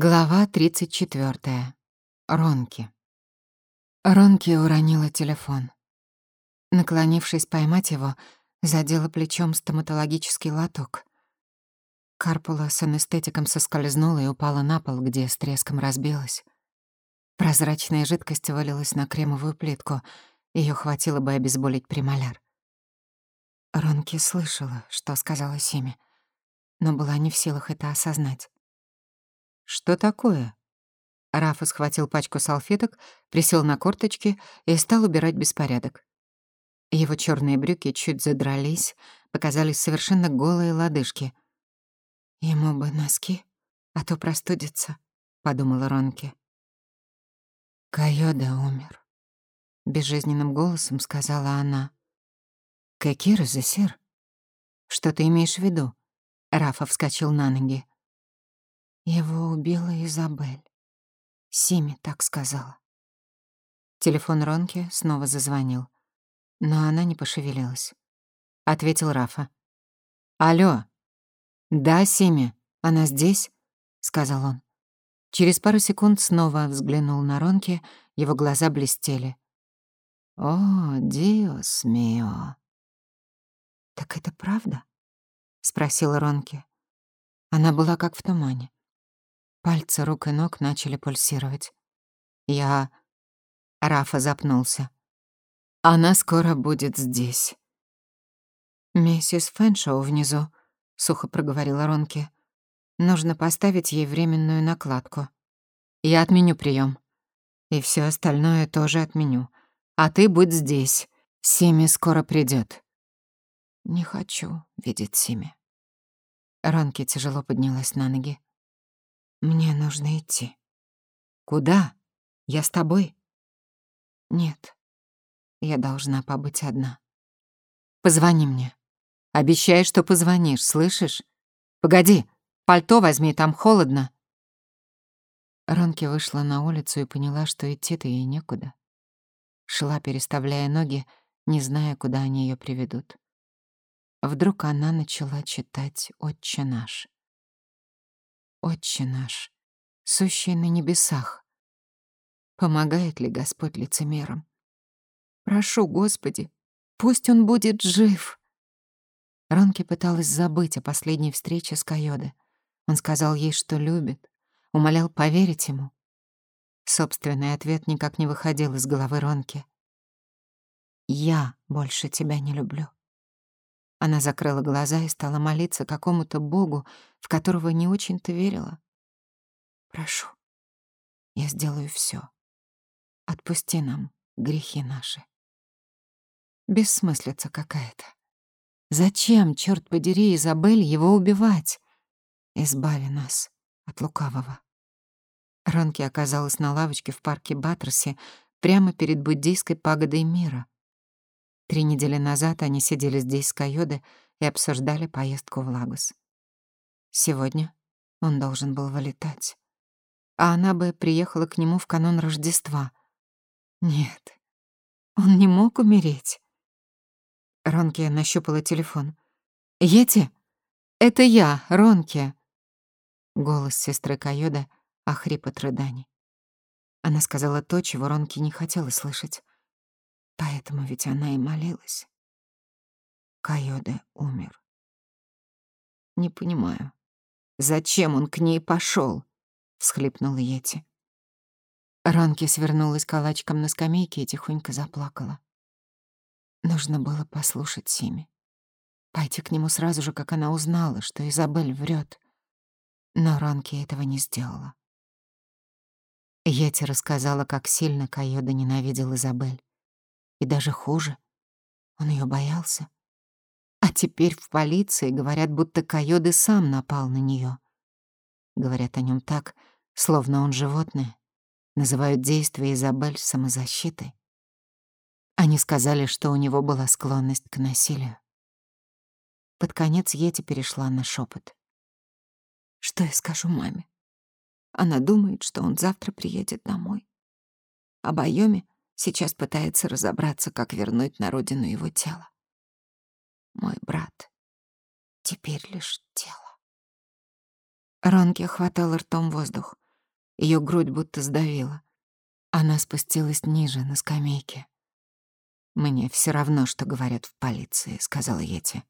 Глава 34. Ронки. Ронки уронила телефон. Наклонившись поймать его, задела плечом стоматологический лоток. Карпула с анестетиком соскользнула и упала на пол, где с треском разбилась. Прозрачная жидкость вылилась на кремовую плитку. Ее хватило бы обезболить премоляр. Ронки слышала, что сказала Симе, но была не в силах это осознать. «Что такое?» Рафа схватил пачку салфеток, присел на корточки и стал убирать беспорядок. Его черные брюки чуть задрались, показались совершенно голые лодыжки. «Ему бы носки, а то простудится», — подумала Ронки. «Кайода умер», — безжизненным голосом сказала она. «Кекира засир?» «Что ты имеешь в виду?» Рафа вскочил на ноги. Его убила Изабель. Сими так сказала. Телефон Ронки снова зазвонил, но она не пошевелилась. Ответил Рафа. «Алло. Да, Сими, она здесь?» — сказал он. Через пару секунд снова взглянул на Ронки, его глаза блестели. «О, диос мио!» «Так это правда?» — спросила Ронки. Она была как в тумане. Пальцы рук и ног начали пульсировать. Я... Рафа запнулся. Она скоро будет здесь. «Миссис Фэншоу внизу», — сухо проговорила Ронки. «Нужно поставить ей временную накладку. Я отменю прием. И все остальное тоже отменю. А ты будь здесь. Сими скоро придет. «Не хочу видеть Сими». Ронки тяжело поднялась на ноги. Мне нужно идти. Куда? Я с тобой? Нет. Я должна побыть одна. Позвони мне. Обещай, что позвонишь, слышишь? Погоди, пальто возьми, там холодно. Ронки вышла на улицу и поняла, что идти-то ей некуда. Шла, переставляя ноги, не зная, куда они ее приведут. Вдруг она начала читать «Отче наш». Отче наш, сущий на небесах, помогает ли Господь лицемерам? Прошу, Господи, пусть он будет жив. Ронки пыталась забыть о последней встрече с Кайоде. Он сказал ей, что любит, умолял поверить ему. Собственный ответ никак не выходил из головы Ронки. «Я больше тебя не люблю». Она закрыла глаза и стала молиться какому-то богу, в которого не очень-то верила. «Прошу, я сделаю все. Отпусти нам грехи наши». Бессмыслица какая-то. Зачем, черт подери, Изабель, его убивать? Избави нас от лукавого. Ронки оказалась на лавочке в парке Баттерси прямо перед буддийской пагодой мира — Три недели назад они сидели здесь с Кайоде и обсуждали поездку в Лагос. Сегодня он должен был вылетать. А она бы приехала к нему в канун Рождества. Нет, он не мог умереть. Ронки нащупала телефон. «Ети? Это я, Ронки!» Голос сестры Кайода охрип от рыданий. Она сказала то, чего Ронки не хотела слышать. Поэтому ведь она и молилась. Кайоде умер. Не понимаю, зачем он к ней пошел? всхлипнула Йети. Ранки свернулась калачиком на скамейке и тихонько заплакала. Нужно было послушать Сими. Пойти к нему сразу же, как она узнала, что Изабель врет. Но Ранки этого не сделала. Йети рассказала, как сильно Кайода ненавидел Изабель. И даже хуже. Он ее боялся. А теперь в полиции говорят, будто Кайоды сам напал на нее. Говорят о нем так, словно он животное. Называют действия Изабель самозащитой. Они сказали, что у него была склонность к насилию. Под конец Ети перешла на шепот. Что я скажу маме? Она думает, что он завтра приедет домой. А Байоми Сейчас пытается разобраться, как вернуть на родину его тело. Мой брат теперь лишь тело. Ронки хватал ртом воздух. Ее грудь будто сдавила. Она спустилась ниже, на скамейке. «Мне все равно, что говорят в полиции», — сказала Йети.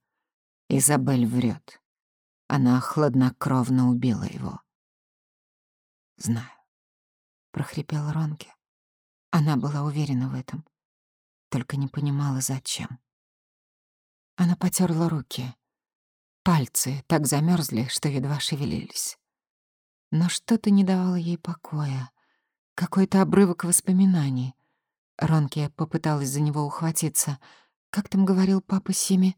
Изабель врет. Она хладнокровно убила его. «Знаю», — прохрипел Ронки. Она была уверена в этом, только не понимала, зачем. Она потерла руки. Пальцы так замерзли, что едва шевелились. Но что-то не давало ей покоя. Какой-то обрывок воспоминаний. Ронки попыталась за него ухватиться. Как там говорил папа Сими?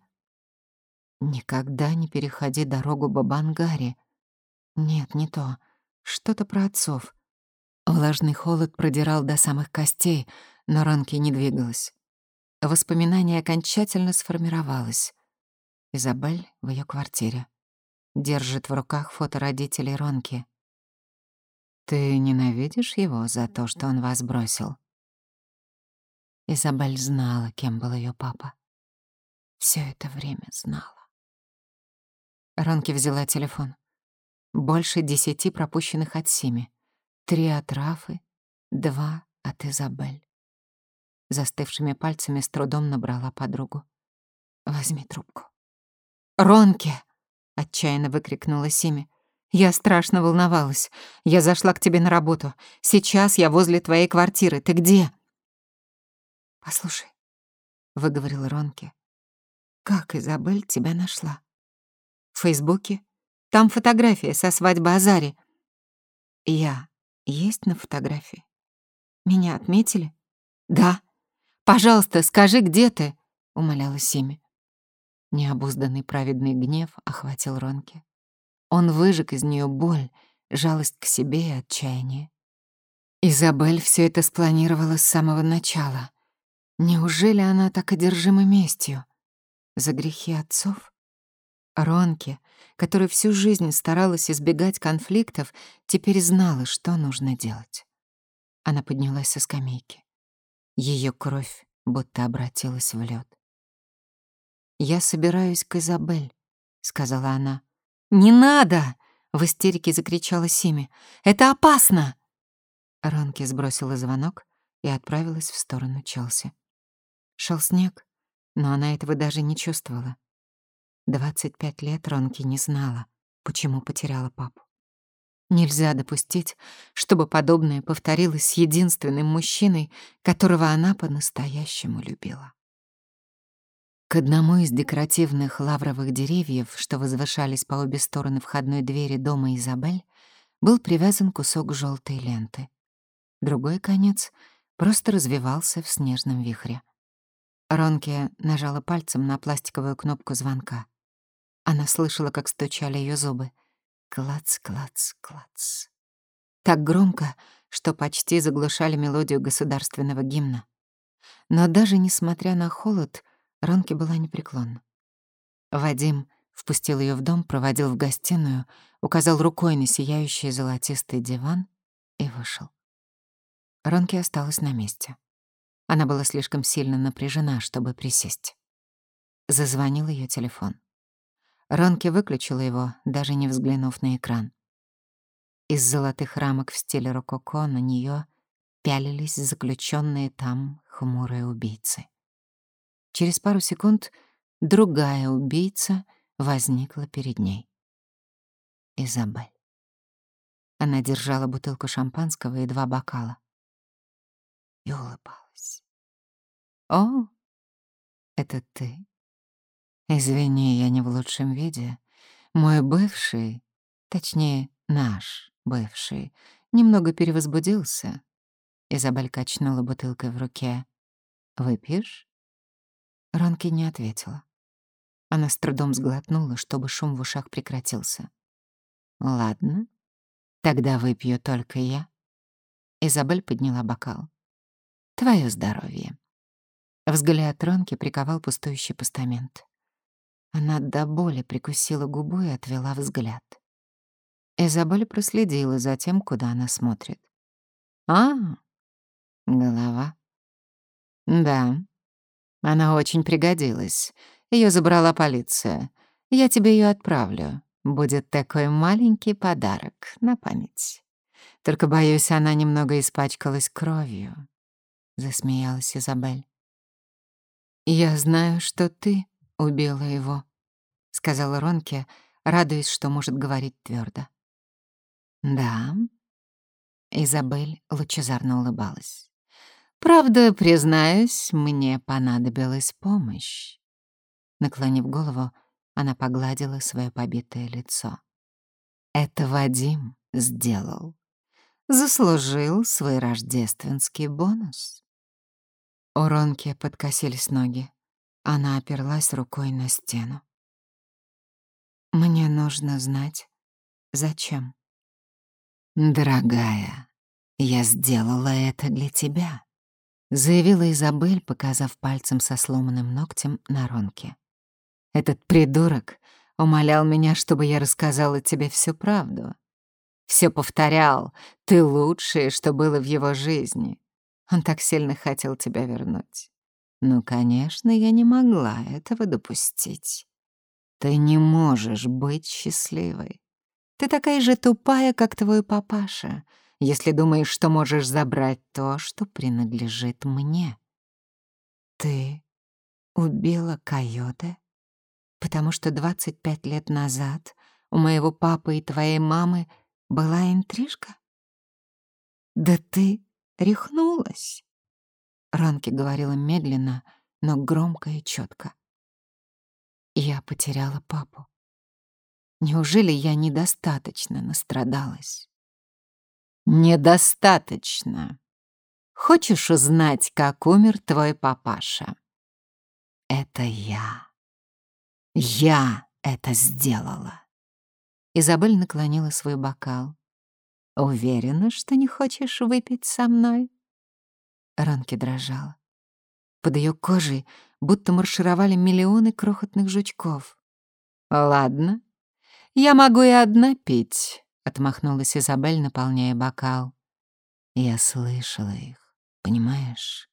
«Никогда не переходи дорогу Бабангари». Нет, не то. Что-то про отцов. Влажный холод продирал до самых костей, но Ронки не двигалась. Воспоминание окончательно сформировалось. Изабель в ее квартире. Держит в руках фото родителей Ронки. «Ты ненавидишь его за то, что он вас бросил?» Изабель знала, кем был ее папа. Все это время знала. Ронки взяла телефон. Больше десяти пропущенных от Сими. Три от Рафы, два от Изабель. Застывшими пальцами с трудом набрала подругу. «Возьми трубку». «Ронки!» — отчаянно выкрикнула Сими. «Я страшно волновалась. Я зашла к тебе на работу. Сейчас я возле твоей квартиры. Ты где?» «Послушай», — выговорил Ронки. «Как Изабель тебя нашла?» «В Фейсбуке. Там фотография со свадьбы Азари». «Я есть на фотографии? Меня отметили?» «Да», «Пожалуйста, скажи, где ты?» — умоляла Сими. Необузданный праведный гнев охватил Ронки. Он выжег из нее боль, жалость к себе и отчаяние. Изабель все это спланировала с самого начала. Неужели она так одержима местью? За грехи отцов? Ронки, которая всю жизнь старалась избегать конфликтов, теперь знала, что нужно делать. Она поднялась со скамейки. Ее кровь будто обратилась в лед. «Я собираюсь к Изабель», — сказала она. «Не надо!» — в истерике закричала Сими. «Это опасно!» Ронки сбросила звонок и отправилась в сторону Челси. Шел снег, но она этого даже не чувствовала. Двадцать пять лет Ронки не знала, почему потеряла папу. Нельзя допустить, чтобы подобное повторилось с единственным мужчиной, которого она по-настоящему любила. К одному из декоративных лавровых деревьев, что возвышались по обе стороны входной двери дома Изабель, был привязан кусок желтой ленты. Другой конец просто развивался в снежном вихре. Ронке нажала пальцем на пластиковую кнопку звонка. Она слышала, как стучали ее зубы — Клац, клац, клац. Так громко, что почти заглушали мелодию государственного гимна. Но даже несмотря на холод, Ронки была непреклонна. Вадим впустил ее в дом, проводил в гостиную, указал рукой на сияющий золотистый диван и вышел. Ронки осталась на месте. Она была слишком сильно напряжена, чтобы присесть. Зазвонил ее телефон. Ронки выключила его, даже не взглянув на экран. Из золотых рамок в стиле рококо на нее пялились заключенные там хмурые убийцы. Через пару секунд другая убийца возникла перед ней. Изабель. Она держала бутылку шампанского и два бокала. И улыбалась. «О, это ты?» Извини, я не в лучшем виде. Мой бывший, точнее, наш бывший, немного перевозбудился. Изабель качнула бутылкой в руке. «Выпьешь?» Ронки не ответила. Она с трудом сглотнула, чтобы шум в ушах прекратился. «Ладно, тогда выпью только я». Изабель подняла бокал. «Твое здоровье». Взгляд Ронки приковал пустующий постамент. Она до боли прикусила губу и отвела взгляд. Изабель проследила за тем, куда она смотрит. «А, голова. Да, она очень пригодилась. Ее забрала полиция. Я тебе ее отправлю. Будет такой маленький подарок на память. Только, боюсь, она немного испачкалась кровью», — засмеялась Изабель. «Я знаю, что ты убила его», — сказала Ронке, радуясь, что может говорить твердо. «Да?» — Изабель лучезарно улыбалась. «Правда, признаюсь, мне понадобилась помощь». Наклонив голову, она погладила свое побитое лицо. «Это Вадим сделал заслужил свой рождественский бонус. У Ронки подкосились ноги. Она оперлась рукой на стену. «Мне нужно знать, зачем?» «Дорогая, я сделала это для тебя», — заявила Изабель, показав пальцем со сломанным ногтем на Ронке. «Этот придурок умолял меня, чтобы я рассказала тебе всю правду все повторял. Ты лучшее, что было в его жизни. Он так сильно хотел тебя вернуть. Ну, конечно, я не могла этого допустить. Ты не можешь быть счастливой. Ты такая же тупая, как твой папаша, если думаешь, что можешь забрать то, что принадлежит мне. Ты убила койота, потому что 25 лет назад у моего папы и твоей мамы была интрижка? Да ты рехнулась. Ранки говорила медленно, но громко и четко. Я потеряла папу. Неужели я недостаточно настрадалась? Недостаточно. Хочешь узнать, как умер твой папаша? Это я. Я это сделала. Изабель наклонила свой бокал. «Уверена, что не хочешь выпить со мной?» Ранки дрожала. Под ее кожей будто маршировали миллионы крохотных жучков. «Ладно, я могу и одна пить», — отмахнулась Изабель, наполняя бокал. Я слышала их, понимаешь?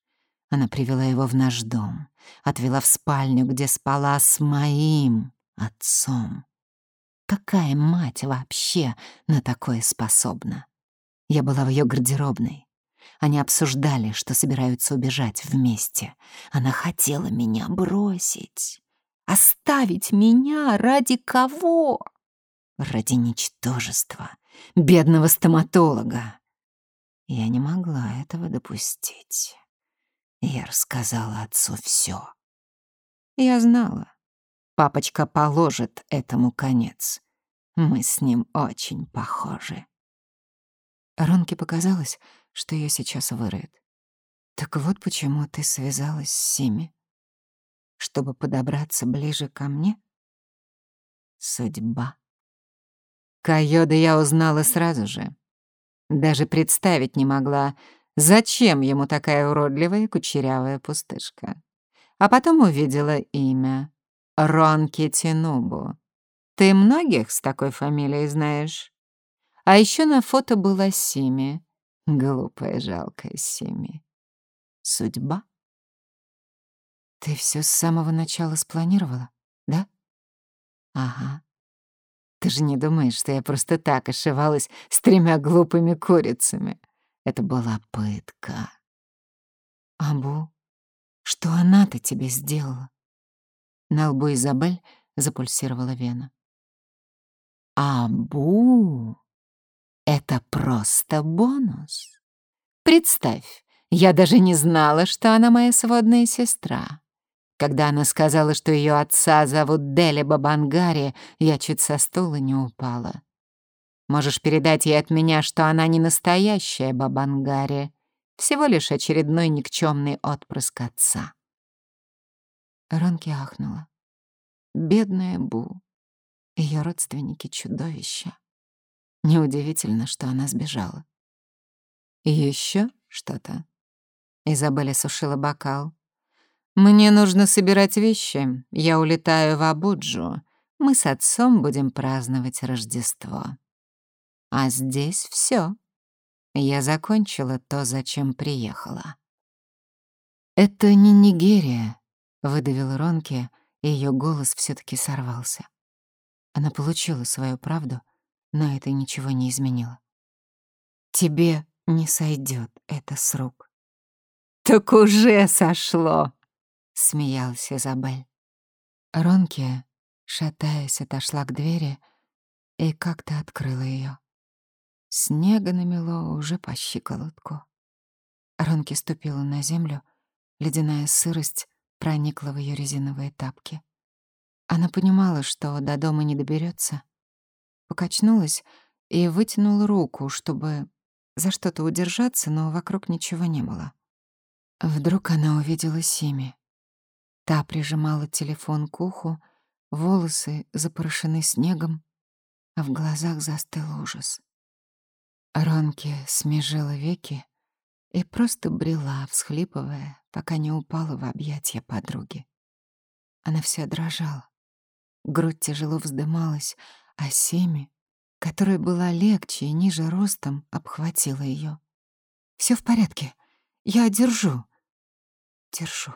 Она привела его в наш дом, отвела в спальню, где спала с моим отцом. Какая мать вообще на такое способна? Я была в ее гардеробной. Они обсуждали, что собираются убежать вместе. Она хотела меня бросить. Оставить меня ради кого? Ради ничтожества, бедного стоматолога. Я не могла этого допустить. Я рассказала отцу все. Я знала, Папочка положит этому конец. Мы с ним очень похожи. Ронке показалось, что ее сейчас выроют. Так вот почему ты связалась с Сими? Чтобы подобраться ближе ко мне? Судьба. Койода я узнала сразу же. Даже представить не могла, зачем ему такая уродливая кучерявая пустышка. А потом увидела имя Ронки Тинубу. Ты многих с такой фамилией знаешь? А еще на фото была Сими. Глупая, жалкая Сими. Судьба? Ты все с самого начала спланировала, да? Ага. Ты же не думаешь, что я просто так ошивалась с тремя глупыми курицами? Это была пытка. Абу, что она-то тебе сделала? На лбу Изабель запульсировала вена. «Абу! Это просто бонус! Представь, я даже не знала, что она моя сводная сестра. Когда она сказала, что ее отца зовут Дели Бабангари, я чуть со стула не упала. Можешь передать ей от меня, что она не настоящая Бабангари, всего лишь очередной никчемный отпрыск отца. Ронки ахнула. Бедная Бу. Ее родственники чудовища. Неудивительно, что она сбежала. Еще что-то. Изабелла сушила бокал. «Мне нужно собирать вещи. Я улетаю в Абуджу. Мы с отцом будем праздновать Рождество. А здесь все. Я закончила то, зачем приехала». «Это не Нигерия», выдавила Ронки, и ее голос все таки сорвался. Она получила свою правду, но это ничего не изменило. Тебе не сойдет это с рук. Так уже сошло, смеялась Изабель. Ронки, шатаясь, отошла к двери и как-то открыла ее. Снега намело уже по щиколотку. Ронки ступила на землю, ледяная сырость проникла в ее резиновые тапки. Она понимала, что до дома не доберется, покачнулась и вытянула руку, чтобы за что-то удержаться, но вокруг ничего не было. Вдруг она увидела Сими. Та прижимала телефон к уху, волосы запорошены снегом, а в глазах застыл ужас. Ронки смежила веки и просто брела, всхлипывая, пока не упала в объятия подруги. Она вся дрожала. Грудь тяжело вздымалась, а Семи, которая была легче и ниже ростом, обхватила ее. Все в порядке. Я держу. Держу.